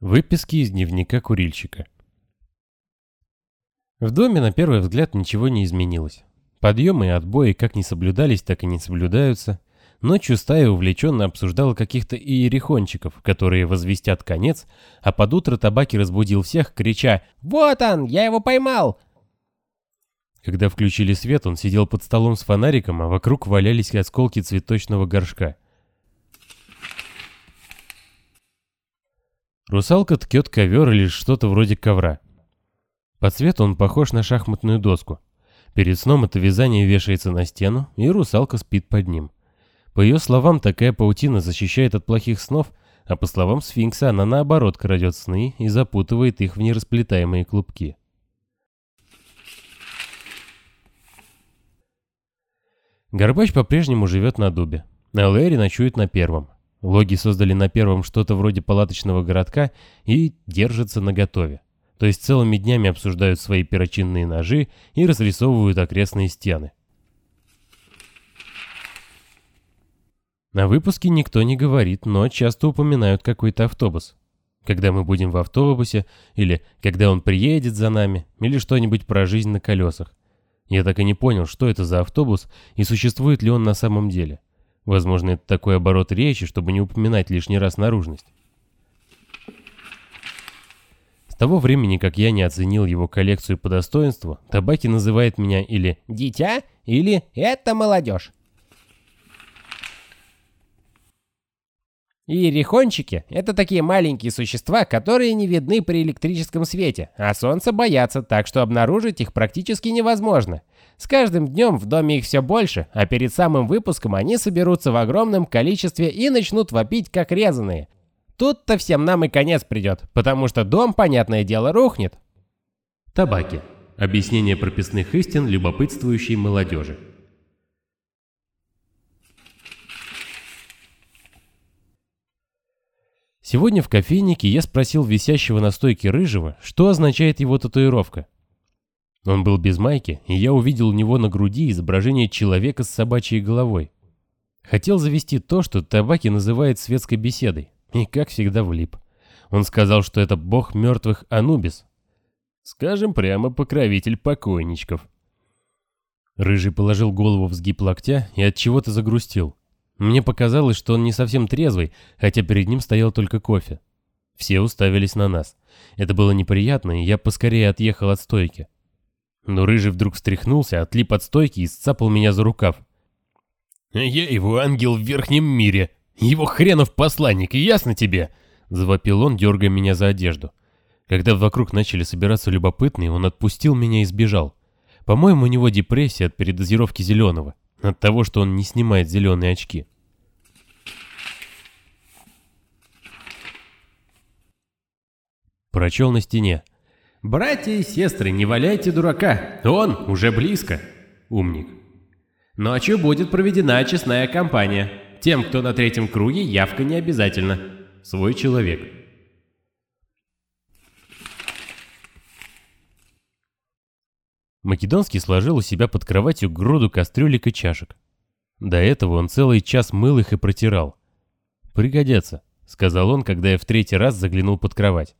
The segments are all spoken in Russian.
Выписки из дневника курильщика. В доме на первый взгляд ничего не изменилось. Подъемы и отбои как не соблюдались, так и не соблюдаются. Ночью стая увлеченно обсуждала каких-то иерихончиков, которые возвестят конец, а под утро табаки разбудил всех, крича «Вот он, я его поймал!». Когда включили свет, он сидел под столом с фонариком, а вокруг валялись осколки цветочного горшка – Русалка ткет ковер или что-то вроде ковра. По цвету он похож на шахматную доску. Перед сном это вязание вешается на стену, и русалка спит под ним. По ее словам, такая паутина защищает от плохих снов, а по словам сфинкса, она наоборот крадет сны и запутывает их в нерасплетаемые клубки. Горбач по-прежнему живет на дубе, а Лэри ночует на первом. Логи создали на первом что-то вроде палаточного городка и держатся наготове. То есть целыми днями обсуждают свои перочинные ножи и разрисовывают окрестные стены. На выпуске никто не говорит, но часто упоминают какой-то автобус. Когда мы будем в автобусе, или когда он приедет за нами, или что-нибудь про жизнь на колесах. Я так и не понял, что это за автобус и существует ли он на самом деле. Возможно, это такой оборот речи, чтобы не упоминать лишний раз наружность. С того времени, как я не оценил его коллекцию по достоинству, Табаки называет меня или «дитя», или «это молодежь». И рехончики — это такие маленькие существа, которые не видны при электрическом свете, а солнца боятся, так что обнаружить их практически невозможно. С каждым днем в доме их все больше, а перед самым выпуском они соберутся в огромном количестве и начнут вопить как резаные. Тут-то всем нам и конец придет, потому что дом, понятное дело, рухнет. Табаки. Объяснение прописных истин любопытствующей молодежи. Сегодня в кофейнике я спросил висящего на стойке рыжего, что означает его татуировка. Он был без майки, и я увидел у него на груди изображение человека с собачьей головой. Хотел завести то, что Табаки называет светской беседой, и как всегда влип. Он сказал, что это бог мертвых Анубис. Скажем прямо, покровитель покойничков. Рыжий положил голову в сгиб локтя и от чего-то загрустил. Мне показалось, что он не совсем трезвый, хотя перед ним стоял только кофе. Все уставились на нас. Это было неприятно, и я поскорее отъехал от стойки. Но Рыжий вдруг встряхнулся, отлип от стойки и сцапал меня за рукав. «Я его ангел в верхнем мире. Его хренов посланник, ясно тебе?» Завопил он, дергая меня за одежду. Когда вокруг начали собираться любопытные, он отпустил меня и сбежал. По-моему, у него депрессия от передозировки зеленого. От того, что он не снимает зеленые очки. Прочел на стене. «Братья и сестры, не валяйте дурака, он уже близко». Умник. «Ночью будет проведена честная кампания. Тем, кто на третьем круге, явка не обязательно. Свой человек». Македонский сложил у себя под кроватью груду кастрюлек и чашек. До этого он целый час мыл их и протирал. «Пригодятся», — сказал он, когда я в третий раз заглянул под кровать.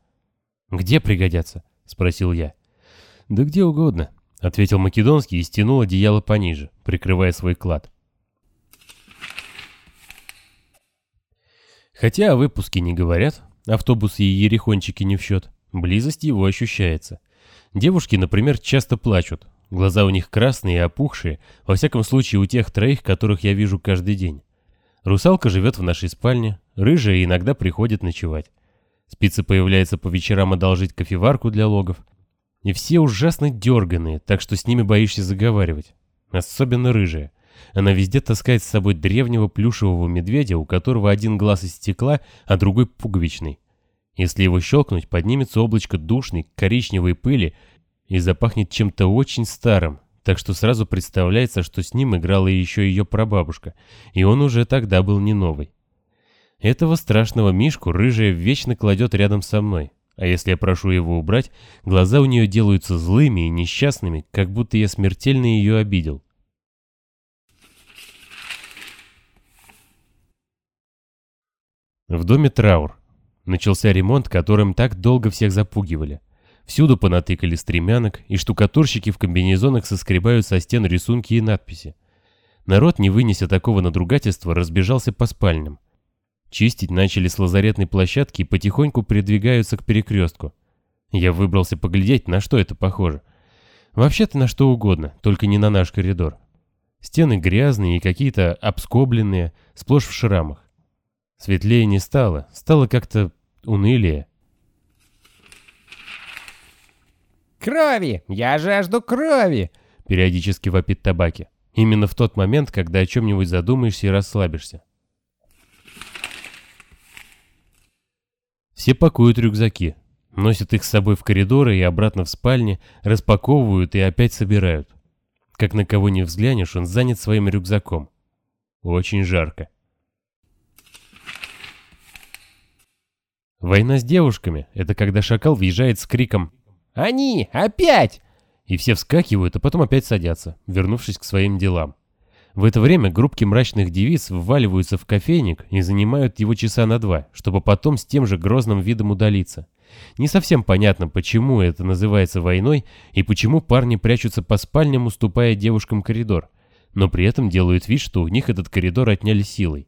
«Где пригодятся?» — спросил я. «Да где угодно», — ответил Македонский и стянул одеяло пониже, прикрывая свой клад. Хотя о выпуске не говорят, автобусы и ерехончики не в счет, близость его ощущается. Девушки, например, часто плачут. Глаза у них красные и опухшие, во всяком случае у тех троих, которых я вижу каждый день. Русалка живет в нашей спальне, рыжая иногда приходит ночевать. Спица появляется по вечерам одолжить кофеварку для логов. И все ужасно дерганые, так что с ними боишься заговаривать. Особенно рыжая. Она везде таскает с собой древнего плюшевого медведя, у которого один глаз из стекла, а другой пуговичный. Если его щелкнуть, поднимется облачко душной коричневой пыли и запахнет чем-то очень старым, так что сразу представляется, что с ним играла еще ее прабабушка, и он уже тогда был не новый. Этого страшного мишку рыжая вечно кладет рядом со мной, а если я прошу его убрать, глаза у нее делаются злыми и несчастными, как будто я смертельно ее обидел. В доме траур. Начался ремонт, которым так долго всех запугивали. Всюду понатыкали стремянок, и штукатурщики в комбинезонах соскребают со стен рисунки и надписи. Народ, не вынеся такого надругательства, разбежался по спальням. Чистить начали с лазаретной площадки и потихоньку передвигаются к перекрестку. Я выбрался поглядеть, на что это похоже. Вообще-то на что угодно, только не на наш коридор. Стены грязные и какие-то обскобленные, сплошь в шрамах. Светлее не стало, стало как-то унылее. «Крови! Я жажду крови!» Периодически вопит табаки. Именно в тот момент, когда о чем-нибудь задумаешься и расслабишься. Все пакуют рюкзаки, носят их с собой в коридоры и обратно в спальни, распаковывают и опять собирают. Как на кого не взглянешь, он занят своим рюкзаком. Очень жарко. Война с девушками — это когда шакал въезжает с криком «Они! Опять!» И все вскакивают, а потом опять садятся, вернувшись к своим делам. В это время группки мрачных девиц вваливаются в кофейник и занимают его часа на два, чтобы потом с тем же грозным видом удалиться. Не совсем понятно, почему это называется войной и почему парни прячутся по спальням, уступая девушкам коридор, но при этом делают вид, что у них этот коридор отняли силой.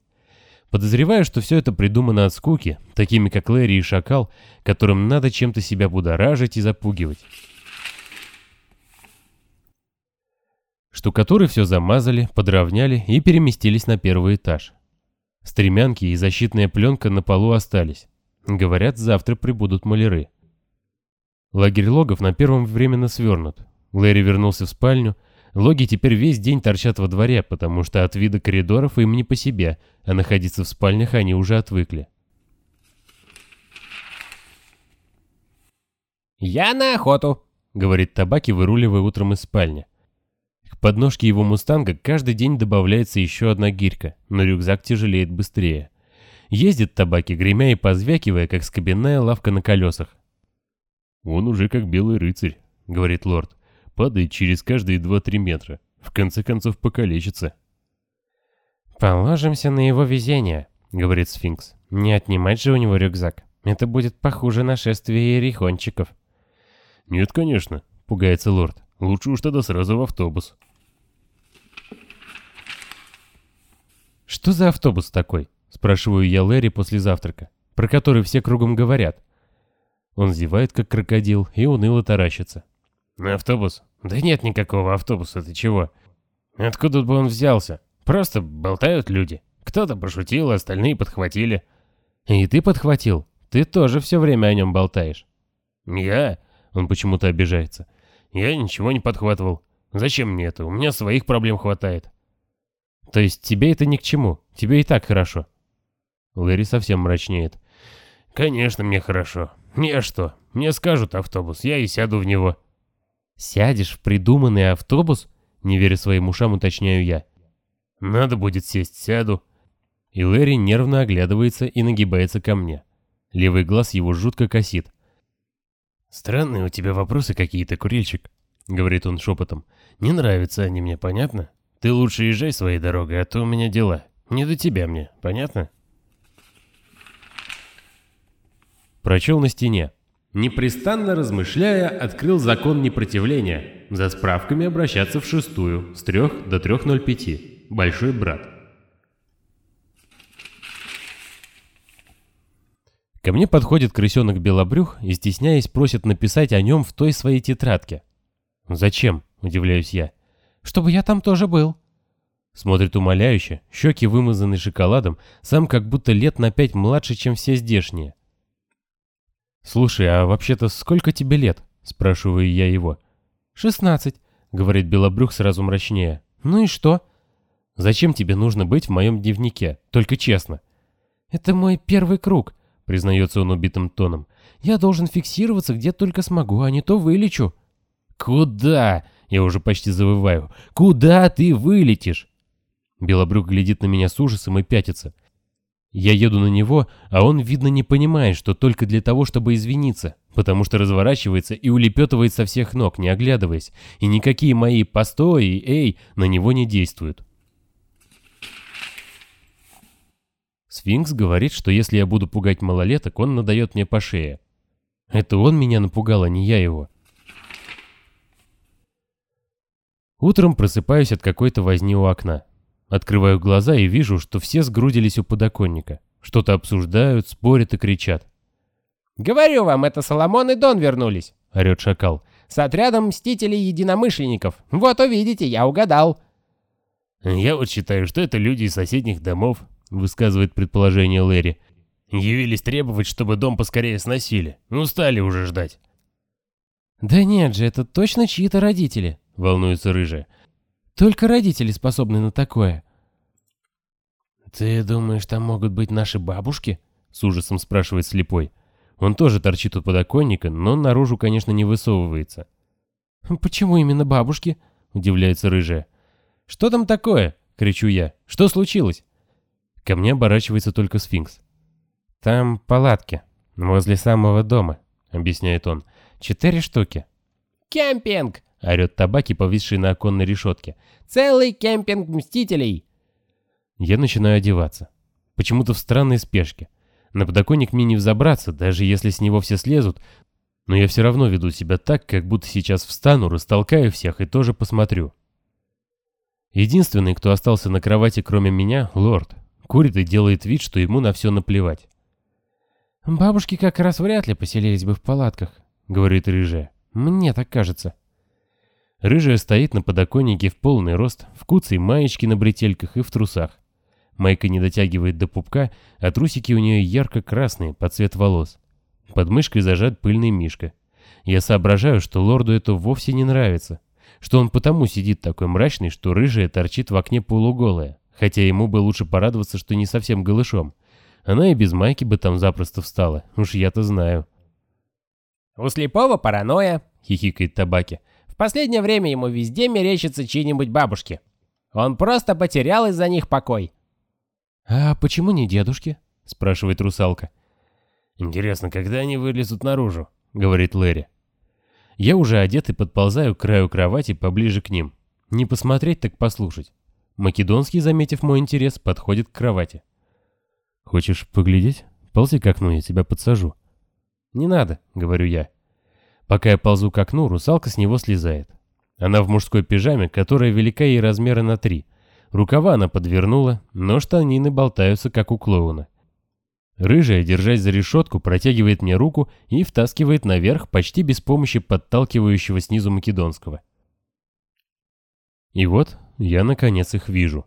Подозреваю, что все это придумано от скуки, такими как Лэри и Шакал, которым надо чем-то себя будоражить и запугивать. Штукатуры все замазали, подровняли и переместились на первый этаж. Стремянки и защитная пленка на полу остались. Говорят, завтра прибудут маляры. Лагерь логов на первом временно свернут. Лэри вернулся в спальню, Логи теперь весь день торчат во дворе, потому что от вида коридоров им не по себе, а находиться в спальнях они уже отвыкли. «Я на охоту», — говорит Табаки, выруливая утром из спальни. К подножке его мустанга каждый день добавляется еще одна гирька, но рюкзак тяжелеет быстрее. Ездит Табаки, гремя и позвякивая, как скобяная лавка на колесах. «Он уже как белый рыцарь», — говорит лорд падает через каждые 2-3 метра. В конце концов покалечится. «Положимся на его везение», — говорит сфинкс. «Не отнимать же у него рюкзак. Это будет похуже нашествия ерихончиков». «Нет, конечно», — пугается лорд. «Лучше уж тогда сразу в автобус». «Что за автобус такой?» — спрашиваю я Лэри после завтрака, про который все кругом говорят. Он зевает, как крокодил, и уныло таращится. «Автобус? Да нет никакого автобуса, ты чего? Откуда бы он взялся? Просто болтают люди. Кто-то пошутил, остальные подхватили». «И ты подхватил? Ты тоже все время о нем болтаешь». «Я?» Он почему-то обижается. «Я ничего не подхватывал. Зачем мне это? У меня своих проблем хватает». «То есть тебе это ни к чему? Тебе и так хорошо?» Лэри совсем мрачнеет. «Конечно мне хорошо. Мне что? Мне скажут автобус, я и сяду в него». «Сядешь в придуманный автобус?» Не веря своим ушам, уточняю я. «Надо будет сесть, сяду». И Лэри нервно оглядывается и нагибается ко мне. Левый глаз его жутко косит. «Странные у тебя вопросы какие-то, курильщик», — говорит он шепотом. «Не нравятся они мне, понятно? Ты лучше езжай своей дорогой, а то у меня дела. Не до тебя мне, понятно?» Прочел на стене. Непрестанно размышляя, открыл закон непротивления. За справками обращаться в шестую, с 3 до 3.05. Большой брат. Ко мне подходит крысенок Белобрюх и, стесняясь, просит написать о нем в той своей тетрадке. «Зачем?» – удивляюсь я. «Чтобы я там тоже был». Смотрит умоляюще, щеки вымазаны шоколадом, сам как будто лет на пять младше, чем все здешние. «Слушай, а вообще-то сколько тебе лет?» – спрашиваю я его. «Шестнадцать», – говорит Белобрюх сразу мрачнее. «Ну и что?» «Зачем тебе нужно быть в моем дневнике? Только честно». «Это мой первый круг», – признается он убитым тоном. «Я должен фиксироваться где только смогу, а не то вылечу». «Куда?» – я уже почти завываю. «Куда ты вылетишь?» Белобрюк глядит на меня с ужасом и пятится. Я еду на него, а он, видно, не понимает, что только для того, чтобы извиниться, потому что разворачивается и улепетывает со всех ног, не оглядываясь, и никакие мои «постой» и «эй» на него не действуют. Сфинкс говорит, что если я буду пугать малолеток, он надает мне по шее. Это он меня напугал, а не я его. Утром просыпаюсь от какой-то возни у окна. Открываю глаза и вижу, что все сгрудились у подоконника. Что-то обсуждают, спорят и кричат. «Говорю вам, это Соломон и Дон вернулись!» — орет шакал. «С отрядом мстителей-единомышленников. Вот увидите, я угадал!» «Я вот считаю, что это люди из соседних домов», — высказывает предположение Лэри. «Явились требовать, чтобы дом поскорее сносили. Устали уже ждать». «Да нет же, это точно чьи-то родители», — волнуется рыжая. «Только родители способны на такое». «Ты думаешь, там могут быть наши бабушки?» — с ужасом спрашивает слепой. Он тоже торчит у подоконника, но наружу, конечно, не высовывается. «Почему именно бабушки?» — удивляется рыжая. «Что там такое?» — кричу я. «Что случилось?» Ко мне оборачивается только сфинкс. «Там палатки, возле самого дома», — объясняет он. «Четыре штуки». «Кемпинг!» — орет табаки, повисший на оконной решетке. «Целый кемпинг Мстителей!» Я начинаю одеваться. Почему-то в странной спешке. На подоконник мне не взобраться, даже если с него все слезут, но я все равно веду себя так, как будто сейчас встану, растолкаю всех и тоже посмотрю. Единственный, кто остался на кровати кроме меня, лорд. Курит и делает вид, что ему на все наплевать. «Бабушки как раз вряд ли поселились бы в палатках», — говорит рыжая. «Мне так кажется». Рыжая стоит на подоконнике в полный рост, в куцей маечке на бретельках и в трусах. Майка не дотягивает до пупка, а трусики у нее ярко-красные, под цвет волос. Под мышкой зажат пыльный мишка. Я соображаю, что лорду это вовсе не нравится. Что он потому сидит такой мрачный, что рыжая торчит в окне полуголая. Хотя ему бы лучше порадоваться, что не совсем голышом. Она и без майки бы там запросто встала, уж я-то знаю. «У слепого паранойя», — хихикает табаки. «В последнее время ему везде мерещатся чьи-нибудь бабушки. Он просто потерял из-за них покой». «А почему не дедушки?» — спрашивает русалка. «Интересно, когда они вылезут наружу?» — говорит Лэри. Я уже одет и подползаю к краю кровати поближе к ним. Не посмотреть, так послушать. Македонский, заметив мой интерес, подходит к кровати. «Хочешь поглядеть? Ползи к окну, я тебя подсажу». «Не надо», — говорю я. Пока я ползу к окну, русалка с него слезает. Она в мужской пижаме, которая велика ей размера на три — Рукава она подвернула, но штанины болтаются, как у клоуна. Рыжая, держась за решетку, протягивает мне руку и втаскивает наверх почти без помощи подталкивающего снизу македонского. И вот я наконец их вижу.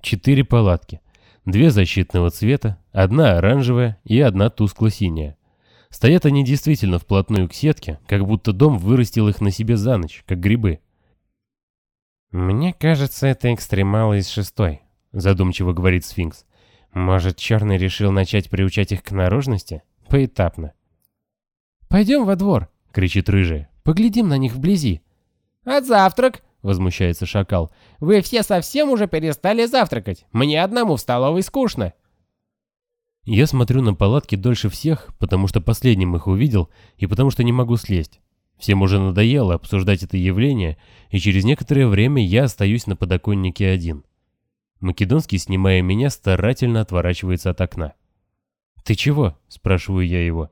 Четыре палатки. Две защитного цвета, одна оранжевая и одна тускло-синяя. Стоят они действительно вплотную к сетке, как будто дом вырастил их на себе за ночь, как грибы. «Мне кажется, это экстремалы из шестой», — задумчиво говорит сфинкс. «Может, Черный решил начать приучать их к наружности? Поэтапно». «Пойдем во двор», — кричит Рыжая. «Поглядим на них вблизи». «А завтрак?» — возмущается шакал. «Вы все совсем уже перестали завтракать. Мне одному в столовой скучно». Я смотрю на палатки дольше всех, потому что последним их увидел и потому что не могу слезть. Всем уже надоело обсуждать это явление, и через некоторое время я остаюсь на подоконнике один. Македонский, снимая меня, старательно отворачивается от окна. «Ты чего?» – спрашиваю я его.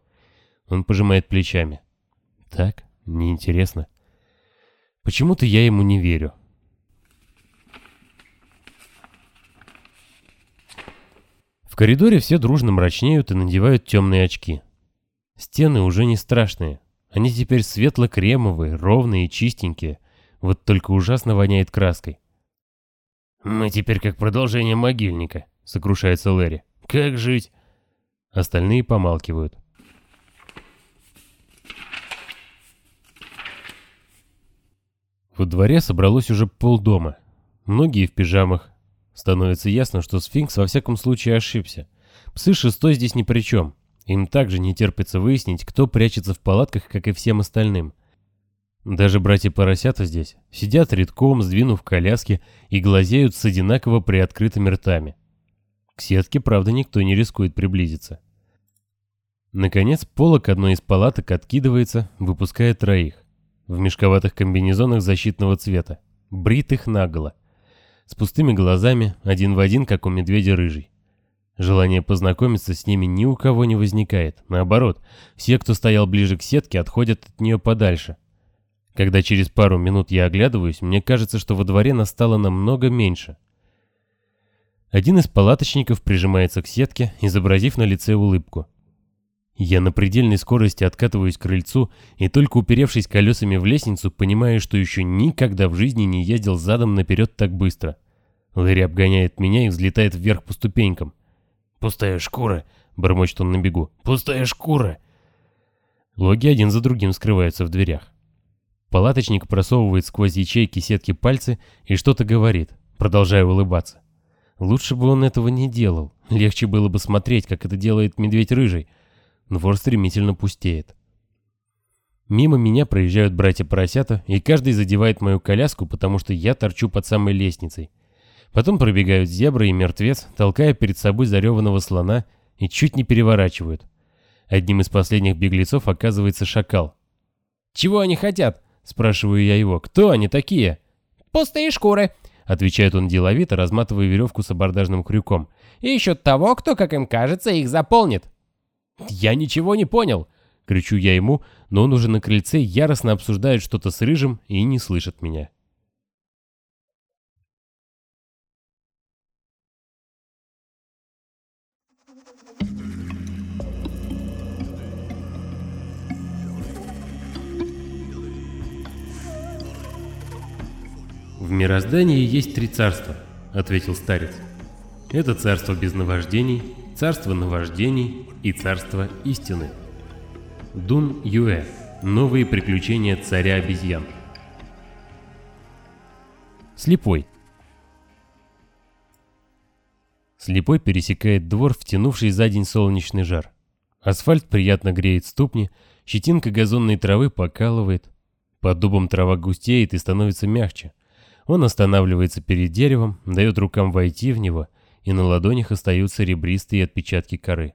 Он пожимает плечами. «Так, неинтересно». Почему-то я ему не верю. В коридоре все дружно мрачнеют и надевают темные очки. Стены уже не страшные, они теперь светло-кремовые, ровные и чистенькие. Вот только ужасно воняет краской. «Мы теперь как продолжение могильника», — сокрушается Лэри. «Как жить?» Остальные помалкивают. Во дворе собралось уже полдома. Многие в пижамах. Становится ясно, что сфинкс во всяком случае ошибся. Псы шестой здесь ни при чем. Им также не терпится выяснить, кто прячется в палатках, как и всем остальным. Даже братья-поросята здесь сидят редком, сдвинув коляски и глазеют с одинаково приоткрытыми ртами. К сетке, правда, никто не рискует приблизиться. Наконец, полок одной из палаток откидывается, выпуская троих. В мешковатых комбинезонах защитного цвета, бритых наголо. С пустыми глазами, один в один, как у медведя рыжий. Желание познакомиться с ними ни у кого не возникает. Наоборот, все, кто стоял ближе к сетке, отходят от нее подальше. Когда через пару минут я оглядываюсь, мне кажется, что во дворе настало намного меньше. Один из палаточников прижимается к сетке, изобразив на лице улыбку. Я на предельной скорости откатываюсь к крыльцу и только уперевшись колесами в лестницу, понимаю, что еще никогда в жизни не ездил задом наперед так быстро. Лэри обгоняет меня и взлетает вверх по ступенькам. «Пустая шкура!» — бормочет он на бегу. «Пустая шкура!» Логи один за другим скрываются в дверях. Палаточник просовывает сквозь ячейки сетки пальцы и что-то говорит, продолжая улыбаться. Лучше бы он этого не делал. Легче было бы смотреть, как это делает медведь рыжий. Двор стремительно пустеет. Мимо меня проезжают братья-поросята, и каждый задевает мою коляску, потому что я торчу под самой лестницей. Потом пробегают зебра и мертвец, толкая перед собой зареванного слона, и чуть не переворачивают. Одним из последних беглецов оказывается шакал. «Чего они хотят?» – спрашиваю я его. «Кто они такие?» «Пустые шкуры», – отвечает он деловито, разматывая веревку с абордажным крюком. «И ищут того, кто, как им кажется, их заполнит». «Я ничего не понял!» — кричу я ему, но он уже на крыльце яростно обсуждает что-то с Рыжим и не слышит меня. «В мироздании есть три царства», — ответил старец. «Это царство без наваждений, царство наваждений и царство истины». Дун Юэ. Новые приключения царя обезьян. Слепой. Слепой пересекает двор, втянувший за день солнечный жар. Асфальт приятно греет ступни, щетинка газонной травы покалывает. Под дубом трава густеет и становится мягче. Он останавливается перед деревом, дает рукам войти в него, и на ладонях остаются ребристые отпечатки коры.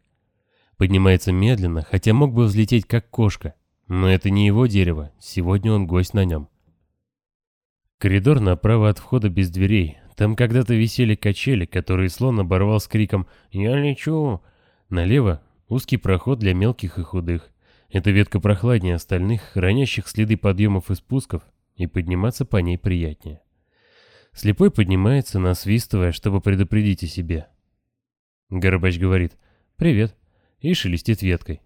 Поднимается медленно, хотя мог бы взлететь как кошка. Но это не его дерево, сегодня он гость на нем. Коридор направо от входа без дверей. Там когда-то висели качели, которые слон оборвал с криком «Я лечу!». Налево узкий проход для мелких и худых. Эта ветка прохладнее остальных, хранящих следы подъемов и спусков, и подниматься по ней приятнее. Слепой поднимается, насвистывая, чтобы предупредить о себе. Горбач говорит «Привет» и шелестит веткой.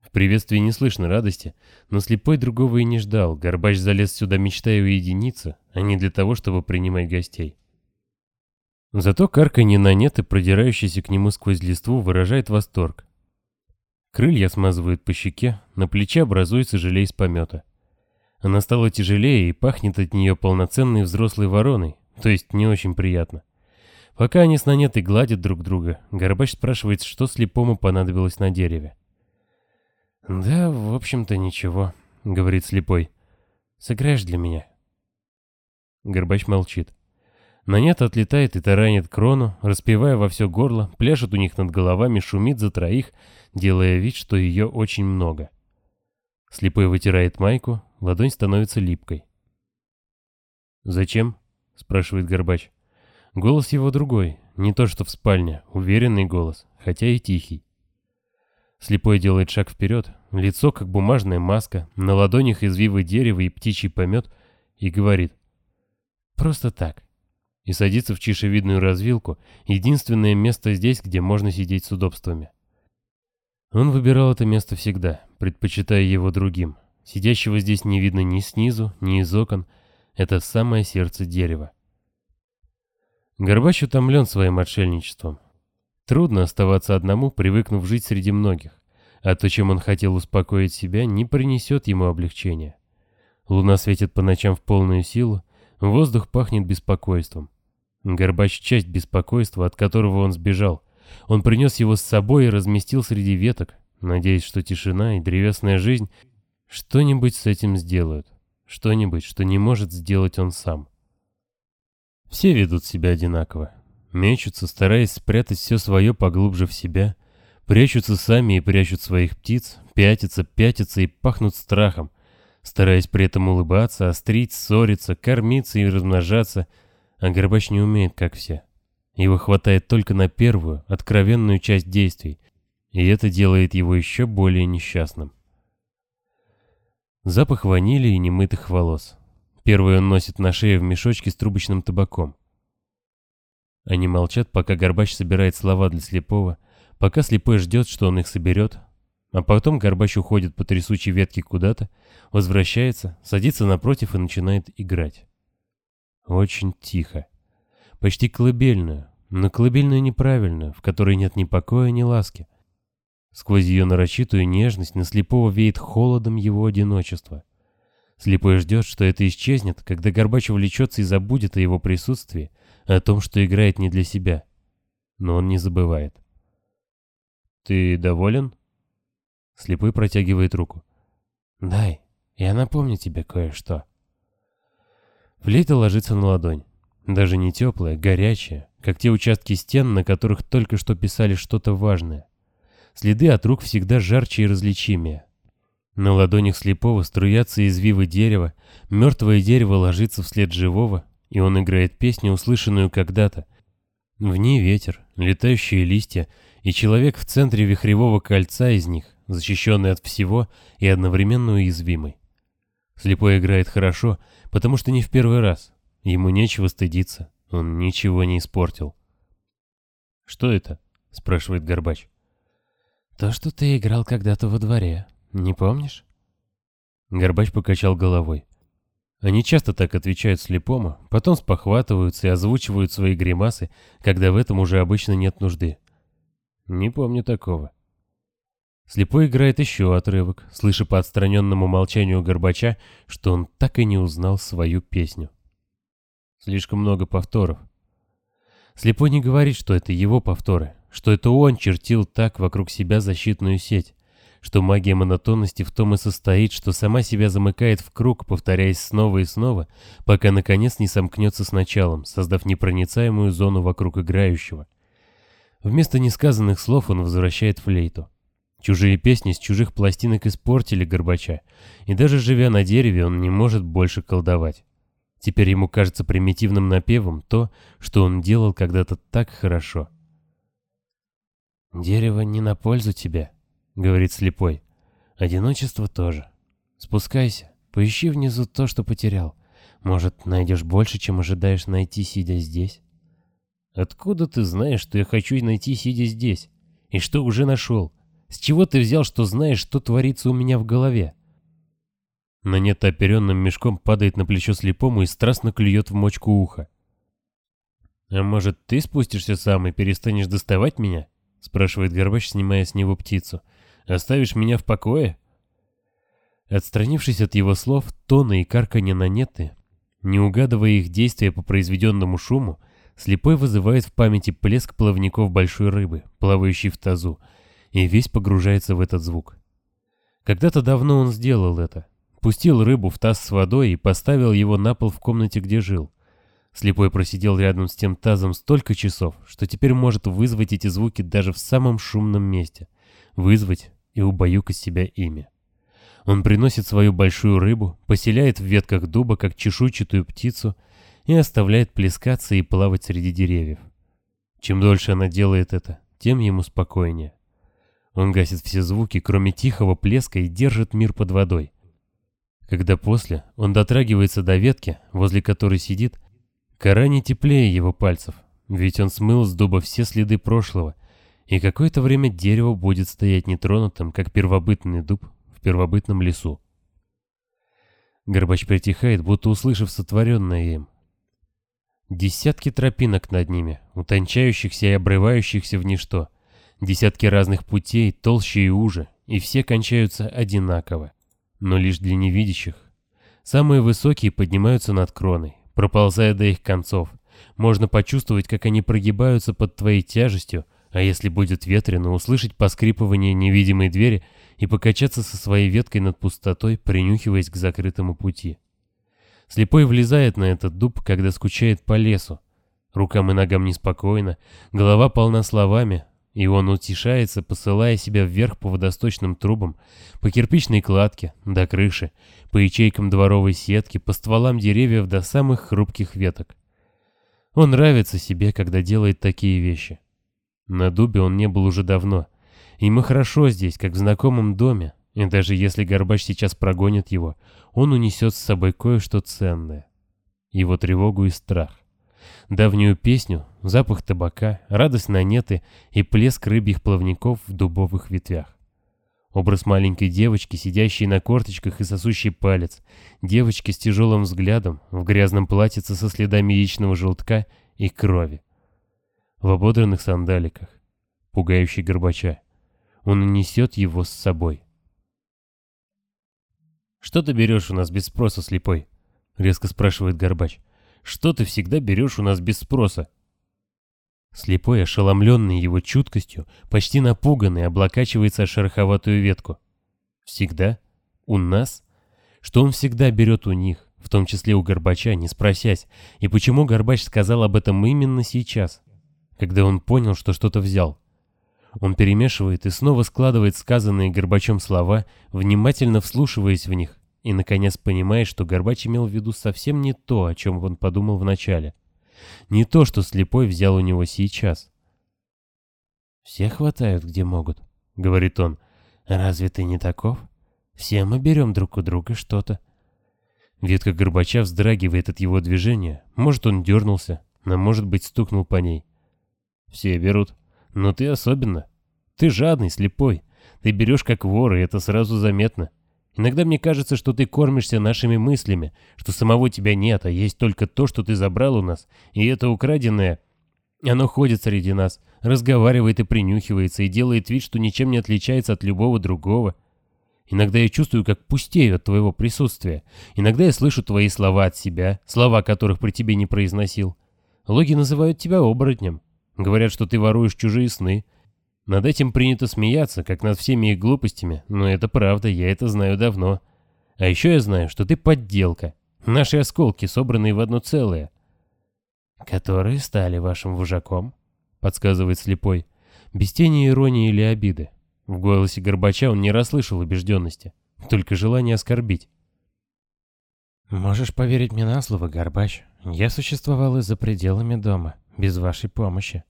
В приветствии не слышно радости, но слепой другого и не ждал. Горбач залез сюда, мечтая уединиться, а не для того, чтобы принимать гостей. Зато карканье на нет и продирающийся к нему сквозь листву выражает восторг. Крылья смазывают по щеке, на плече образуется желе из помета. Она стала тяжелее и пахнет от нее полноценной взрослой вороной, то есть не очень приятно. Пока они с Нанетой гладят друг друга, Горбач спрашивает, что слепому понадобилось на дереве. «Да, в общем-то, ничего», — говорит слепой. «Сыграешь для меня?» Горбач молчит. Нанета отлетает и таранит крону, распевая во все горло, пляшет у них над головами, шумит за троих, делая вид, что ее очень много. Слепой вытирает майку, ладонь становится липкой. «Зачем?» — спрашивает Горбач. Голос его другой, не то что в спальне, уверенный голос, хотя и тихий. Слепой делает шаг вперед, лицо как бумажная маска, на ладонях извивы дерева и птичий помет, и говорит «Просто так». И садится в чишевидную развилку, единственное место здесь, где можно сидеть с удобствами. Он выбирал это место всегда, предпочитая его другим. Сидящего здесь не видно ни снизу, ни из окон. Это самое сердце дерева. Горбач утомлен своим отшельничеством. Трудно оставаться одному, привыкнув жить среди многих. А то, чем он хотел успокоить себя, не принесет ему облегчения. Луна светит по ночам в полную силу, воздух пахнет беспокойством. Горбач — часть беспокойства, от которого он сбежал. Он принес его с собой и разместил среди веток, надеясь, что тишина и древесная жизнь что-нибудь с этим сделают. Что-нибудь, что не может сделать он сам. Все ведут себя одинаково. Мечутся, стараясь спрятать все свое поглубже в себя. Прячутся сами и прячут своих птиц, пятятся, пятятся и пахнут страхом, стараясь при этом улыбаться, острить, ссориться, кормиться и размножаться, а Горбач не умеет, как все. Его хватает только на первую, откровенную часть действий, и это делает его еще более несчастным. Запах ванили и немытых волос. Первый он носит на шее в мешочке с трубочным табаком. Они молчат, пока Горбач собирает слова для слепого, пока слепой ждет, что он их соберет, а потом Горбач уходит по трясучей ветке куда-то, возвращается, садится напротив и начинает играть. Очень тихо. Почти колыбельную, но колыбельную неправильную, в которой нет ни покоя, ни ласки. Сквозь ее нарочитую нежность на слепого веет холодом его одиночества. Слепой ждет, что это исчезнет, когда Горбач увлечется и забудет о его присутствии, о том, что играет не для себя. Но он не забывает. «Ты доволен?» Слепой протягивает руку. «Дай, я напомню тебе кое-что». Флейта ложится на ладонь. Даже не теплая, горячая, как те участки стен, на которых только что писали что-то важное. Следы от рук всегда жарче и различимее. На ладонях слепого струятся извивы дерева, мертвое дерево ложится вслед живого, и он играет песню, услышанную когда-то. В ней ветер, летающие листья, и человек в центре вихревого кольца из них, защищенный от всего и одновременно уязвимый. Слепой играет хорошо, потому что не в первый раз. Ему нечего стыдиться, он ничего не испортил. «Что это?» — спрашивает Горбач. «То, что ты играл когда-то во дворе, не помнишь?» Горбач покачал головой. Они часто так отвечают слепому, потом спохватываются и озвучивают свои гримасы, когда в этом уже обычно нет нужды. Не помню такого. Слепой играет еще отрывок, слыша по отстраненному молчанию Горбача, что он так и не узнал свою песню. Слишком много повторов. Слепой не говорит, что это его повторы, что это он чертил так вокруг себя защитную сеть, что магия монотонности в том и состоит, что сама себя замыкает в круг, повторяясь снова и снова, пока наконец не сомкнется с началом, создав непроницаемую зону вокруг играющего. Вместо несказанных слов он возвращает флейту. Чужие песни с чужих пластинок испортили Горбача, и даже живя на дереве он не может больше колдовать. Теперь ему кажется примитивным напевом то, что он делал когда-то так хорошо. «Дерево не на пользу тебе», — говорит слепой. «Одиночество тоже. Спускайся, поищи внизу то, что потерял. Может, найдешь больше, чем ожидаешь найти, сидя здесь?» «Откуда ты знаешь, что я хочу найти, сидя здесь? И что уже нашел? С чего ты взял, что знаешь, что творится у меня в голове?» Нанета оперенным мешком падает на плечо слепому и страстно клюет в мочку уха. «А может, ты спустишься сам и перестанешь доставать меня?» — спрашивает Горбач, снимая с него птицу. «Оставишь меня в покое?» Отстранившись от его слов, тоны и карканье Нанеты, не угадывая их действия по произведенному шуму, слепой вызывает в памяти плеск плавников большой рыбы, плавающей в тазу, и весь погружается в этот звук. Когда-то давно он сделал это, Пустил рыбу в таз с водой и поставил его на пол в комнате, где жил. Слепой просидел рядом с тем тазом столько часов, что теперь может вызвать эти звуки даже в самом шумном месте. Вызвать и убаюкать себя ими. Он приносит свою большую рыбу, поселяет в ветках дуба, как чешуйчатую птицу, и оставляет плескаться и плавать среди деревьев. Чем дольше она делает это, тем ему спокойнее. Он гасит все звуки, кроме тихого плеска, и держит мир под водой. Когда после он дотрагивается до ветки, возле которой сидит, кора не теплее его пальцев, ведь он смыл с дуба все следы прошлого, и какое-то время дерево будет стоять нетронутым, как первобытный дуб в первобытном лесу. Горбач притихает, будто услышав сотворенное им. Десятки тропинок над ними, утончающихся и обрывающихся в ничто. Десятки разных путей, толще и уже, и все кончаются одинаково но лишь для невидящих. Самые высокие поднимаются над кроной, проползая до их концов. Можно почувствовать, как они прогибаются под твоей тяжестью, а если будет ветрено, услышать поскрипывание невидимой двери и покачаться со своей веткой над пустотой, принюхиваясь к закрытому пути. Слепой влезает на этот дуб, когда скучает по лесу. Рукам и ногам неспокойно, голова полна словами, и он утешается, посылая себя вверх по водосточным трубам, по кирпичной кладке, до крыши, по ячейкам дворовой сетки, по стволам деревьев до самых хрупких веток. Он нравится себе, когда делает такие вещи. На дубе он не был уже давно. Ему хорошо здесь, как в знакомом доме, и даже если Горбач сейчас прогонит его, он унесет с собой кое-что ценное. Его тревогу и страх. Давнюю песню, запах табака, радость нанеты и плеск рыбьих плавников в дубовых ветвях. Образ маленькой девочки, сидящей на корточках и сосущей палец, девочки с тяжелым взглядом, в грязном платьице со следами яичного желтка и крови. В ободранных сандаликах, пугающий Горбача. Он унесет его с собой. «Что ты берешь у нас без спроса, слепой?» — резко спрашивает Горбач. «Что ты всегда берешь у нас без спроса?» Слепой, ошеломленный его чуткостью, почти напуганный, облокачивается о шероховатую ветку. Всегда? У нас? Что он всегда берет у них, в том числе у Горбача, не спросясь, и почему Горбач сказал об этом именно сейчас, когда он понял, что что-то взял? Он перемешивает и снова складывает сказанные Горбачом слова, внимательно вслушиваясь в них, и, наконец, понимает, что Горбач имел в виду совсем не то, о чем он подумал вначале. Не то, что слепой взял у него сейчас. «Все хватают, где могут», — говорит он. «Разве ты не таков? Все мы берем друг у друга что-то». Ветка Горбача вздрагивает от его движения. Может, он дернулся, но, может быть, стукнул по ней. «Все берут. Но ты особенно. Ты жадный, слепой. Ты берешь как вор, и это сразу заметно. Иногда мне кажется, что ты кормишься нашими мыслями, что самого тебя нет, а есть только то, что ты забрал у нас, и это украденное. Оно ходит среди нас, разговаривает и принюхивается, и делает вид, что ничем не отличается от любого другого. Иногда я чувствую, как пустею от твоего присутствия. Иногда я слышу твои слова от себя, слова которых при тебе не произносил. Логи называют тебя оборотнем. Говорят, что ты воруешь чужие сны, над этим принято смеяться, как над всеми их глупостями, но это правда, я это знаю давно. А еще я знаю, что ты подделка. Наши осколки, собранные в одно целое. Которые стали вашим вожаком, подсказывает слепой, без тени иронии или обиды. В голосе Горбача он не расслышал убежденности, только желание оскорбить. «Можешь поверить мне на слово, Горбач. Я существовал и за пределами дома, без вашей помощи.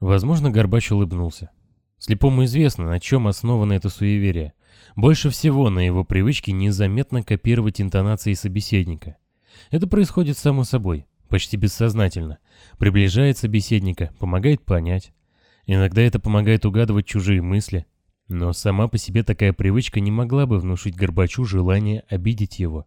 Возможно, Горбач улыбнулся. Слепому известно, на чем основано это суеверие. Больше всего на его привычке незаметно копировать интонации собеседника. Это происходит само собой, почти бессознательно. Приближает собеседника, помогает понять. Иногда это помогает угадывать чужие мысли. Но сама по себе такая привычка не могла бы внушить Горбачу желание обидеть его.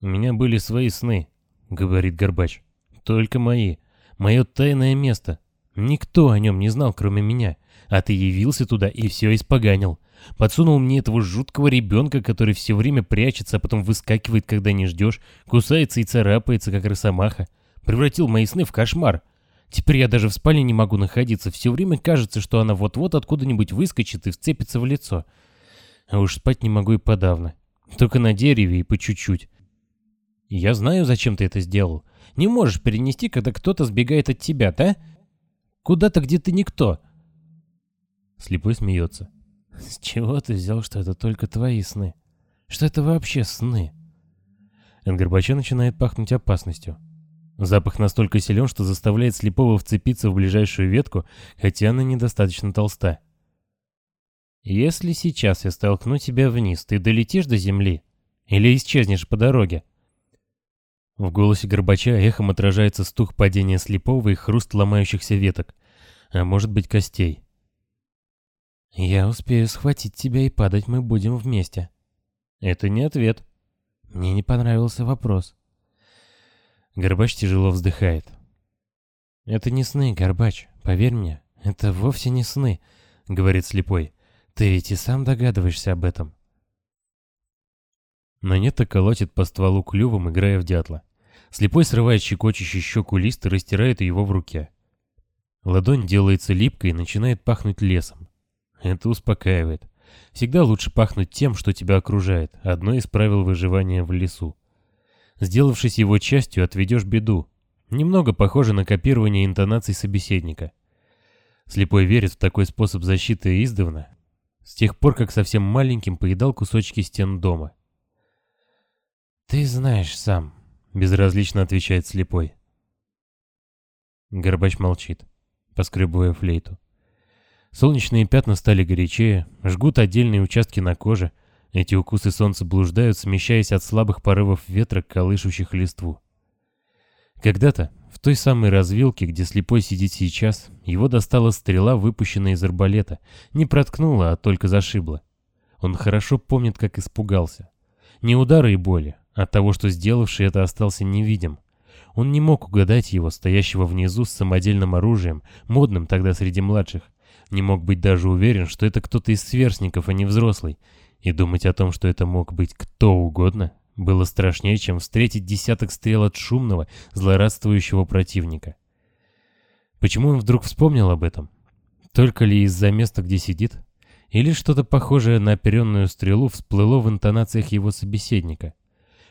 «У меня были свои сны», — говорит Горбач. «Только мои. Мое тайное место, Никто о нем не знал, кроме меня. А ты явился туда и все испоганил. Подсунул мне этого жуткого ребенка, который все время прячется, а потом выскакивает, когда не ждешь, кусается и царапается, как росомаха. Превратил мои сны в кошмар. Теперь я даже в спальне не могу находиться. Все время кажется, что она вот-вот откуда-нибудь выскочит и вцепится в лицо. А уж спать не могу и подавно. Только на дереве и по чуть-чуть. Я знаю, зачем ты это сделал. Не можешь перенести, когда кто-то сбегает от тебя, да? Куда-то, где ты никто. Слепой смеется. С чего ты взял, что это только твои сны? Что это вообще сны? От Горбача начинает пахнуть опасностью. Запах настолько силен, что заставляет слепого вцепиться в ближайшую ветку, хотя она недостаточно толста. «Если сейчас я столкну тебя вниз, ты долетишь до земли? Или исчезнешь по дороге?» В голосе Горбача эхом отражается стук падения слепого и хруст ломающихся веток, а может быть костей. «Я успею схватить тебя и падать мы будем вместе». Это не ответ. Мне не понравился вопрос. Горбач тяжело вздыхает. «Это не сны, Горбач, поверь мне, это вовсе не сны», — говорит слепой. «Ты ведь и сам догадываешься об этом». Нанета колотит по стволу клювом, играя в дятла. Слепой срывает щекочущий щеку лист и растирает его в руке. Ладонь делается липкой и начинает пахнуть лесом. Это успокаивает. Всегда лучше пахнуть тем, что тебя окружает, одно из правил выживания в лесу. Сделавшись его частью, отведешь беду. Немного похоже на копирование интонаций собеседника. Слепой верит в такой способ защиты издавна, с тех пор, как совсем маленьким поедал кусочки стен дома. «Ты знаешь сам», —— безразлично отвечает слепой. Горбач молчит, поскребывая флейту. Солнечные пятна стали горячее, жгут отдельные участки на коже. Эти укусы солнца блуждают, смещаясь от слабых порывов ветра, колышущих листву. Когда-то, в той самой развилке, где слепой сидит сейчас, его достала стрела, выпущенная из арбалета. Не проткнула, а только зашибла. Он хорошо помнит, как испугался. Не удара и боли, а того, что сделавший это остался невидим. Он не мог угадать его, стоящего внизу с самодельным оружием, модным тогда среди младших. Не мог быть даже уверен, что это кто-то из сверстников, а не взрослый. И думать о том, что это мог быть кто угодно, было страшнее, чем встретить десяток стрел от шумного, злорадствующего противника. Почему он вдруг вспомнил об этом? Только ли из-за места, где сидит? Или что-то похожее на оперенную стрелу всплыло в интонациях его собеседника?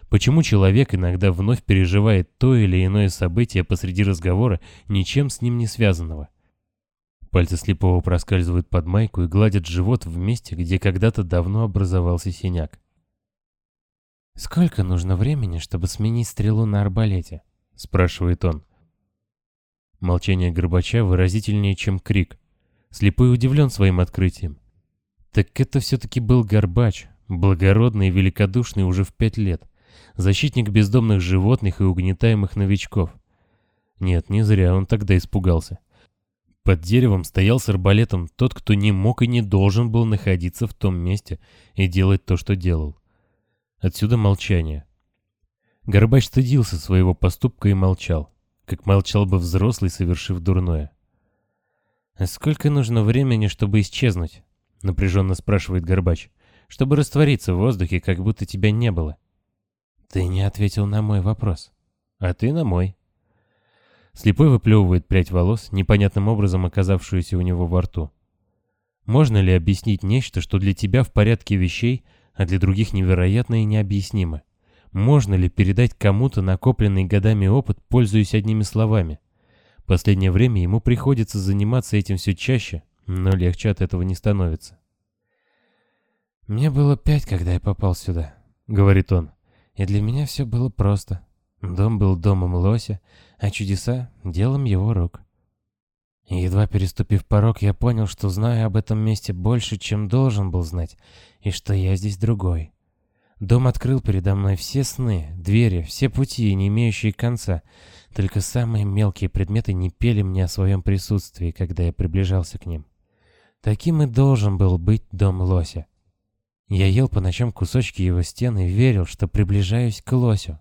Почему человек иногда вновь переживает то или иное событие посреди разговора, ничем с ним не связанного? Пальцы слепого проскальзывают под майку и гладят живот в месте, где когда-то давно образовался синяк. «Сколько нужно времени, чтобы сменить стрелу на арбалете?» — спрашивает он. Молчание Горбача выразительнее, чем крик. Слепой удивлен своим открытием. Так это все-таки был Горбач, благородный и великодушный уже в пять лет, защитник бездомных животных и угнетаемых новичков. Нет, не зря он тогда испугался. Под деревом стоял с арбалетом тот, кто не мог и не должен был находиться в том месте и делать то, что делал. Отсюда молчание. Горбач стыдился своего поступка и молчал, как молчал бы взрослый, совершив дурное. «А сколько нужно времени, чтобы исчезнуть?» — напряженно спрашивает Горбач. «Чтобы раствориться в воздухе, как будто тебя не было». «Ты не ответил на мой вопрос». «А ты на мой». Слепой выплевывает прядь волос, непонятным образом оказавшуюся у него во рту. Можно ли объяснить нечто, что для тебя в порядке вещей, а для других невероятно и необъяснимо? Можно ли передать кому-то накопленный годами опыт, пользуясь одними словами? Последнее время ему приходится заниматься этим все чаще, но легче от этого не становится. «Мне было пять, когда я попал сюда», — говорит он, — «и для меня все было просто. Дом был домом лося, а чудеса — делом его рук. едва переступив порог, я понял, что знаю об этом месте больше, чем должен был знать, и что я здесь другой. Дом открыл передо мной все сны, двери, все пути, не имеющие конца. Только самые мелкие предметы не пели мне о своем присутствии, когда я приближался к ним. Таким и должен был быть дом лося. Я ел по ночам кусочки его стен и верил, что приближаюсь к лосю.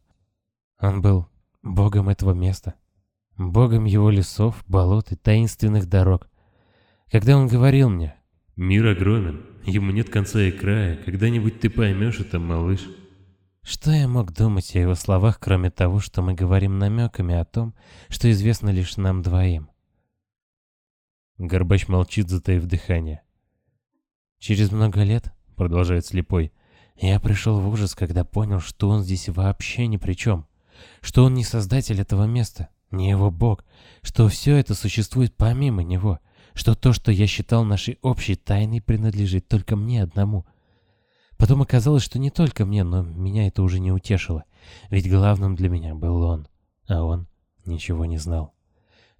Он был богом этого места, богом его лесов, болот и таинственных дорог. Когда он говорил мне «Мир огромен, ему нет конца и края, когда-нибудь ты поймешь это, малыш». Что я мог думать о его словах, кроме того, что мы говорим намеками о том, что известно лишь нам двоим? Горбач молчит, затаив дыхание. «Через много лет, — продолжает слепой, — я пришел в ужас, когда понял, что он здесь вообще ни при чем что он не создатель этого места, не его бог, что все это существует помимо него, что то, что я считал нашей общей тайной, принадлежит только мне одному. Потом оказалось, что не только мне, но меня это уже не утешило, ведь главным для меня был он, а он ничего не знал.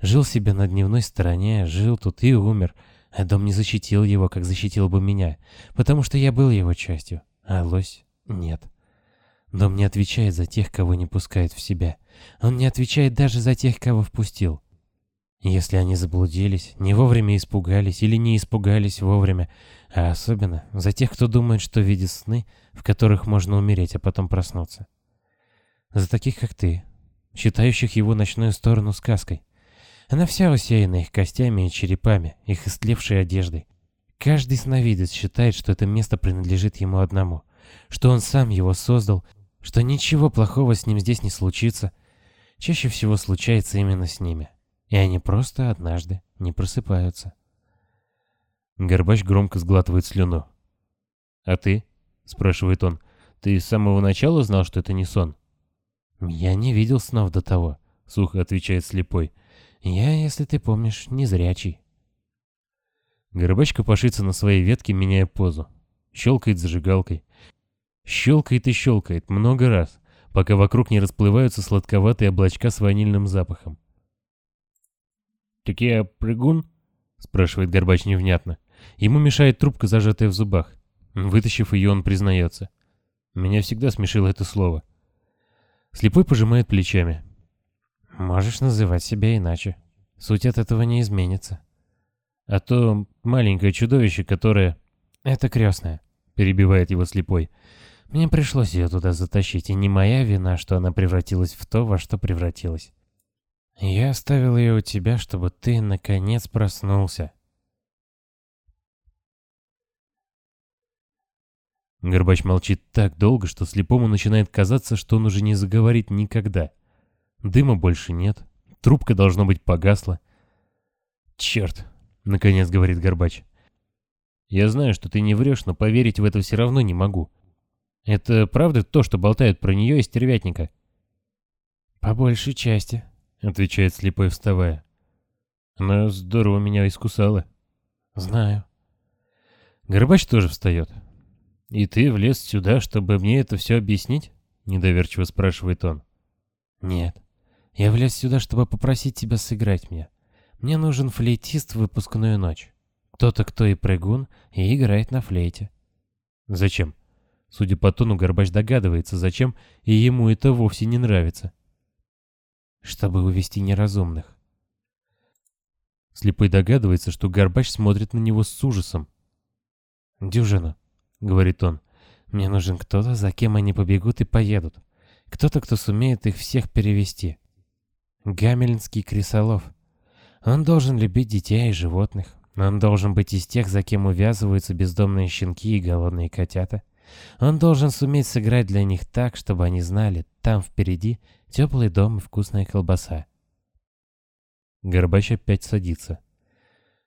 Жил себе на дневной стороне, жил тут и умер, а дом не защитил его, как защитил бы меня, потому что я был его частью, а лось — нет. Дом не отвечает за тех, кого не пускает в себя. Он не отвечает даже за тех, кого впустил. Если они заблудились, не вовремя испугались или не испугались вовремя, а особенно за тех, кто думает, что видит сны, в которых можно умереть, а потом проснуться. За таких, как ты, считающих его ночную сторону сказкой. Она вся усеяна их костями и черепами, их истлевшей одеждой. Каждый сновидец считает, что это место принадлежит ему одному, что он сам его создал что ничего плохого с ним здесь не случится. Чаще всего случается именно с ними. И они просто однажды не просыпаются. Горбач громко сглатывает слюну. «А ты?» — спрашивает он. «Ты с самого начала знал, что это не сон?» «Я не видел снов до того», — сухо отвечает слепой. «Я, если ты помнишь, незрячий». Горбач копошится на своей ветке, меняя позу. Щелкает зажигалкой. Щелкает и щелкает много раз, пока вокруг не расплываются сладковатые облачка с ванильным запахом. «Так я прыгун?» — спрашивает Горбач невнятно. Ему мешает трубка, зажатая в зубах. Вытащив ее, он признается. Меня всегда смешило это слово. Слепой пожимает плечами. «Можешь называть себя иначе. Суть от этого не изменится». «А то маленькое чудовище, которое...» «Это крестная», — перебивает его слепой. «Мне пришлось ее туда затащить, и не моя вина, что она превратилась в то, во что превратилась. Я оставил ее у тебя, чтобы ты, наконец, проснулся». Горбач молчит так долго, что слепому начинает казаться, что он уже не заговорит никогда. Дыма больше нет, трубка, должно быть, погасла. «Черт!» — наконец говорит Горбач. «Я знаю, что ты не врешь, но поверить в это все равно не могу. Это правда то, что болтают про нее и стервятника?» «По большей части», — отвечает слепой, вставая. «Она здорово меня искусала». «Знаю». Горбач тоже встает. «И ты влез сюда, чтобы мне это все объяснить?» — недоверчиво спрашивает он. «Нет. Я влез сюда, чтобы попросить тебя сыграть мне. Мне нужен флейтист в выпускную ночь. Кто-то, кто и прыгун, и играет на флейте». «Зачем?» Судя по тону, Горбач догадывается, зачем, и ему это вовсе не нравится. «Чтобы увести неразумных». Слепой догадывается, что Горбач смотрит на него с ужасом. «Дюжину», — говорит он. «Мне нужен кто-то, за кем они побегут и поедут. Кто-то, кто сумеет их всех перевести. Гамельнский крисолов. Он должен любить детей и животных. Он должен быть из тех, за кем увязываются бездомные щенки и голодные котята. Он должен суметь сыграть для них так, чтобы они знали, там впереди теплый дом и вкусная колбаса. Горбач опять садится.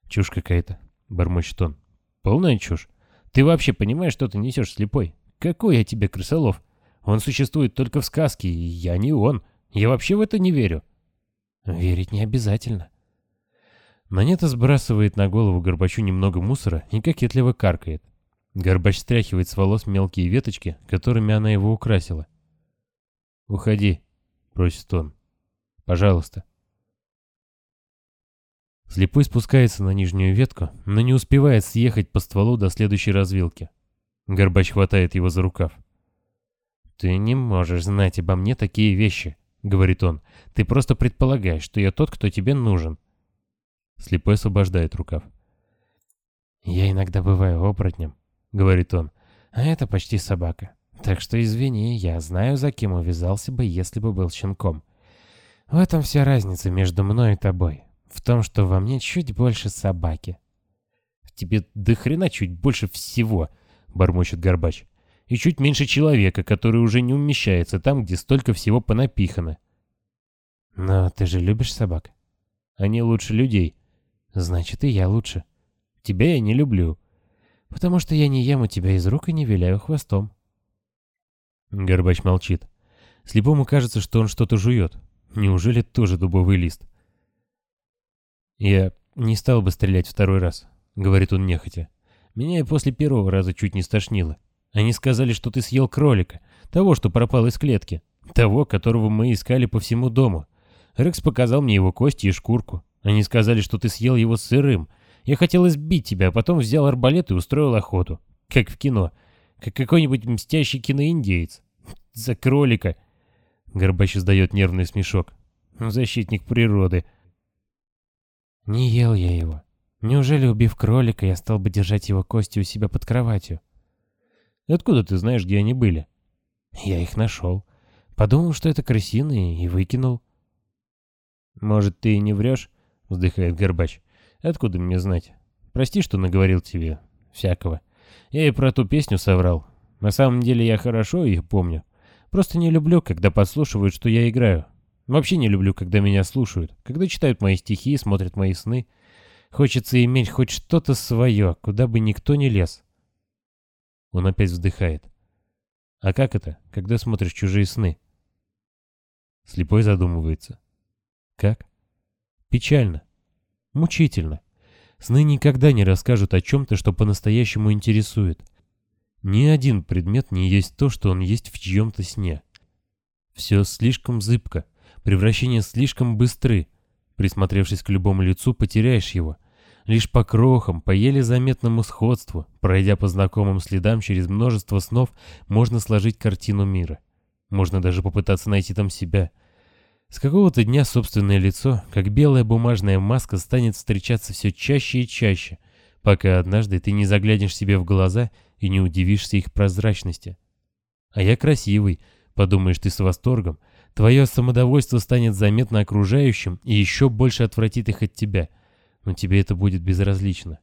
«Чушь какая-то», — бормочет он. «Полная чушь. Ты вообще понимаешь, что ты несешь, слепой? Какой я тебе крысолов? Он существует только в сказке, и я не он. Я вообще в это не верю». «Верить не обязательно». Монета сбрасывает на голову Горбачу немного мусора и кокетливо каркает. Горбач стряхивает с волос мелкие веточки, которыми она его украсила. «Уходи», — просит он. «Пожалуйста». Слепой спускается на нижнюю ветку, но не успевает съехать по стволу до следующей развилки. Горбач хватает его за рукав. «Ты не можешь знать обо мне такие вещи», — говорит он. «Ты просто предполагаешь, что я тот, кто тебе нужен». Слепой освобождает рукав. «Я иногда бываю оборотнем», — говорит он. «А это почти собака. Так что извини, я знаю, за кем увязался бы, если бы был щенком. В этом вся разница между мной и тобой. В том, что во мне чуть больше собаки». «В тебе до хрена чуть больше всего», — бормочет Горбач. «И чуть меньше человека, который уже не умещается там, где столько всего понапихано». «Но ты же любишь собак?» «Они лучше людей». «Значит, и я лучше». «Тебя я не люблю». «Потому что я не ем у тебя из рук и не виляю хвостом». Горбач молчит. Слепому кажется, что он что-то жует. Неужели тоже дубовый лист? «Я не стал бы стрелять второй раз», — говорит он нехотя. «Меня и после первого раза чуть не стошнило. Они сказали, что ты съел кролика, того, что пропал из клетки, того, которого мы искали по всему дому. Рекс показал мне его кости и шкурку. Они сказали, что ты съел его сырым. Я хотел избить тебя, а потом взял арбалет и устроил охоту. Как в кино. Как какой-нибудь мстящий киноиндеец. За кролика». Горбач издает нервный смешок. «Защитник природы». Не ел я его. Неужели, убив кролика, я стал бы держать его кости у себя под кроватью? Откуда ты знаешь, где они были? Я их нашел. Подумал, что это крысиные, и выкинул. Может, ты и не врешь? Вздыхает Горбач. Откуда мне знать? Прости, что наговорил тебе. Всякого. Я и про ту песню соврал. На самом деле я хорошо их помню. Просто не люблю, когда подслушивают, что я играю. Вообще не люблю, когда меня слушают, когда читают мои стихи, смотрят мои сны. Хочется иметь хоть что-то свое, куда бы никто не лез. Он опять вздыхает. А как это, когда смотришь чужие сны? Слепой задумывается. Как? Печально. Мучительно. Сны никогда не расскажут о чем-то, что по-настоящему интересует. Ни один предмет не есть то, что он есть в чьем-то сне. Все слишком зыбко, превращения слишком быстры. Присмотревшись к любому лицу, потеряешь его. Лишь по крохам, по еле заметному сходству, пройдя по знакомым следам через множество снов, можно сложить картину мира. Можно даже попытаться найти там себя. С какого-то дня собственное лицо, как белая бумажная маска, станет встречаться все чаще и чаще, пока однажды ты не заглянешь себе в глаза и не удивишься их прозрачности. А я красивый, Подумаешь ты с восторгом, твое самодовольство станет заметно окружающим и еще больше отвратит их от тебя. Но тебе это будет безразлично.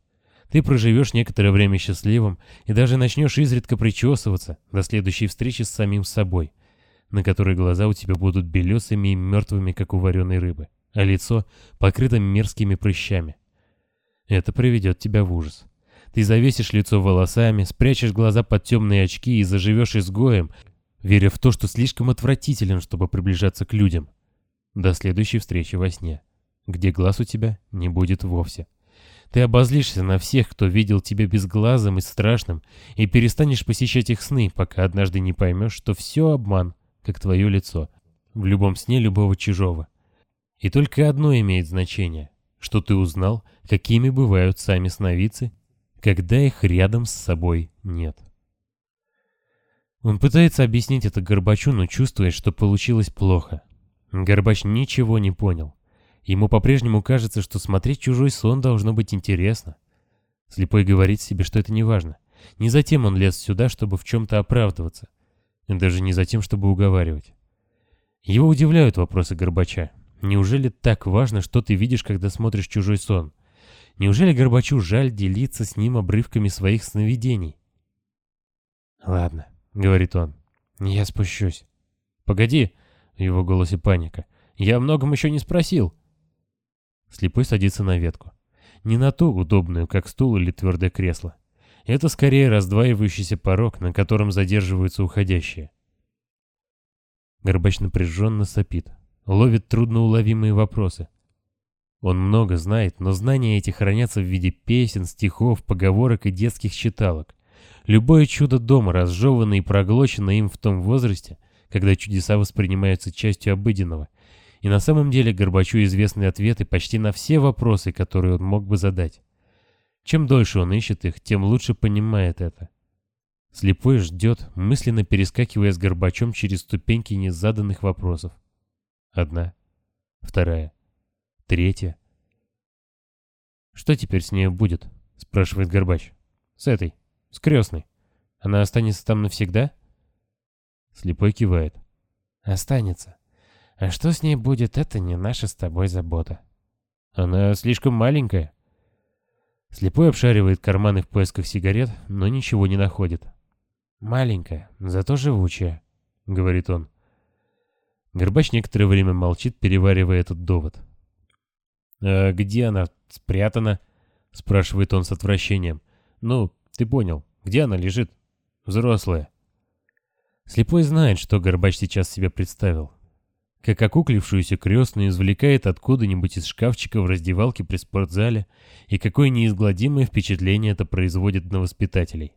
Ты проживешь некоторое время счастливым и даже начнешь изредка причесываться до следующей встречи с самим собой, на которой глаза у тебя будут белесыми и мертвыми, как у вареной рыбы, а лицо покрыто мерзкими прыщами. Это приведет тебя в ужас. Ты завесишь лицо волосами, спрячешь глаза под темные очки и заживешь изгоем, веря в то, что слишком отвратителен, чтобы приближаться к людям. До следующей встречи во сне, где глаз у тебя не будет вовсе. Ты обозлишься на всех, кто видел тебя безглазым и страшным, и перестанешь посещать их сны, пока однажды не поймешь, что все обман, как твое лицо, в любом сне любого чужого. И только одно имеет значение, что ты узнал, какими бывают сами сновидцы, когда их рядом с собой нет. Он пытается объяснить это Горбачу, но чувствует, что получилось плохо. Горбач ничего не понял. Ему по-прежнему кажется, что смотреть чужой сон должно быть интересно. Слепой говорит себе, что это не важно. Не затем он лез сюда, чтобы в чем-то оправдываться. И даже не затем, чтобы уговаривать. Его удивляют вопросы Горбача. Неужели так важно, что ты видишь, когда смотришь чужой сон? Неужели Горбачу жаль делиться с ним обрывками своих сновидений? Ладно, — говорит он. «Я спущусь». «Погоди!» — в его голосе паника. «Я о многом еще не спросил». Слепой садится на ветку. Не на ту удобную, как стул или твердое кресло. Это скорее раздваивающийся порог, на котором задерживаются уходящие. Горбач напряженно сопит, ловит трудноуловимые вопросы. Он много знает, но знания эти хранятся в виде песен, стихов, поговорок и детских читалок. Любое чудо дома разжевано и проглочено им в том возрасте, когда чудеса воспринимаются частью обыденного. И на самом деле Горбачу известны ответы почти на все вопросы, которые он мог бы задать. Чем дольше он ищет их, тем лучше понимает это. Слепой ждет, мысленно перескакивая с Горбачом через ступеньки незаданных вопросов. Одна, вторая, третья. «Что теперь с ней будет?» — спрашивает Горбач. «С этой». С крестной. Она останется там навсегда? Слепой кивает. Останется. А что с ней будет, это не наша с тобой забота. Она слишком маленькая. Слепой обшаривает карманы в поисках сигарет, но ничего не находит. «Маленькая, зато живучая», — говорит он. Горбач некоторое время молчит, переваривая этот довод. «А где она спрятана?» — спрашивает он с отвращением. «Ну, ты понял, где она лежит? Взрослая. Слепой знает, что Горбач сейчас себе представил. Как окуклившуюся крестную извлекает откуда-нибудь из шкафчика в раздевалке при спортзале, и какое неизгладимое впечатление это производит на воспитателей.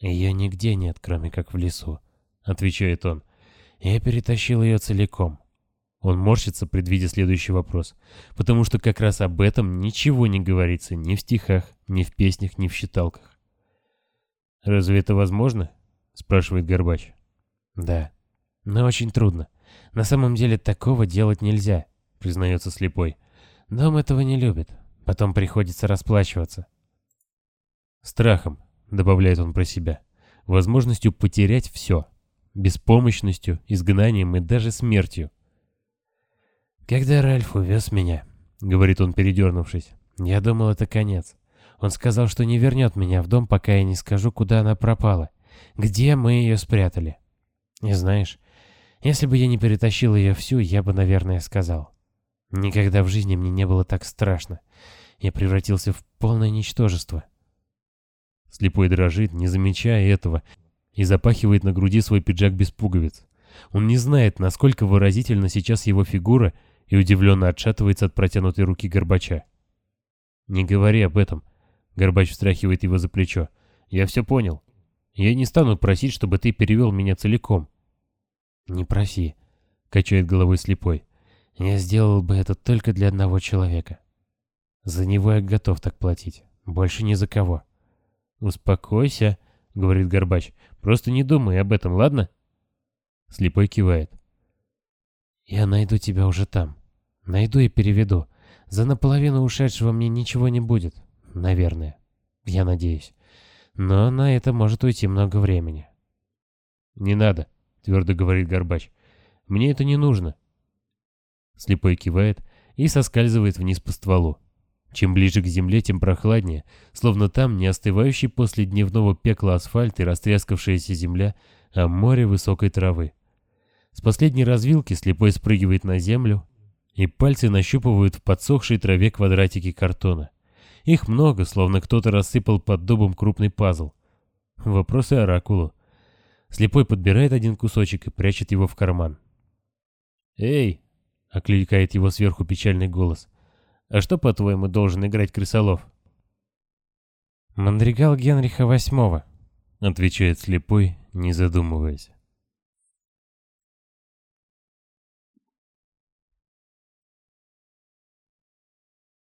«Ее нигде нет, кроме как в лесу», — отвечает он. «Я перетащил ее целиком». Он морщится, предвидя следующий вопрос, потому что как раз об этом ничего не говорится ни в стихах, ни в песнях, ни в считалках. «Разве это возможно?» — спрашивает Горбач. «Да, но очень трудно. На самом деле такого делать нельзя», — признается слепой. «Дом этого не любит. Потом приходится расплачиваться». «Страхом», — добавляет он про себя, — «возможностью потерять все. Беспомощностью, изгнанием и даже смертью. «Когда Ральф увез меня», — говорит он, передернувшись, — «я думал, это конец. Он сказал, что не вернет меня в дом, пока я не скажу, куда она пропала. Где мы ее спрятали. И знаешь, если бы я не перетащил ее всю, я бы, наверное, сказал. Никогда в жизни мне не было так страшно. Я превратился в полное ничтожество». Слепой дрожит, не замечая этого, и запахивает на груди свой пиджак без пуговиц. Он не знает, насколько выразительна сейчас его фигура — и удивленно отшатывается от протянутой руки Горбача. «Не говори об этом», — Горбач встряхивает его за плечо. «Я все понял. Я не стану просить, чтобы ты перевел меня целиком». «Не проси», — качает головой слепой. «Я сделал бы это только для одного человека. За него я готов так платить. Больше ни за кого». «Успокойся», — говорит Горбач. «Просто не думай об этом, ладно?» Слепой кивает. «Я найду тебя уже там. Найду и переведу. За наполовину ушедшего мне ничего не будет. Наверное. Я надеюсь. Но на это может уйти много времени». «Не надо», — твердо говорит Горбач. «Мне это не нужно». Слепой кивает и соскальзывает вниз по стволу. Чем ближе к земле, тем прохладнее, словно там не остывающий после дневного пекла асфальт и растрескавшаяся земля, а море высокой травы. С последней развилки слепой спрыгивает на землю, и пальцы нащупывают в подсохшей траве квадратики картона. Их много, словно кто-то рассыпал под дубом крупный пазл. Вопросы оракулу. Слепой подбирает один кусочек и прячет его в карман. «Эй!» — окликает его сверху печальный голос. «А что, по-твоему, должен играть крысолов?» «Мандригал Генриха VIII», — отвечает слепой, не задумываясь.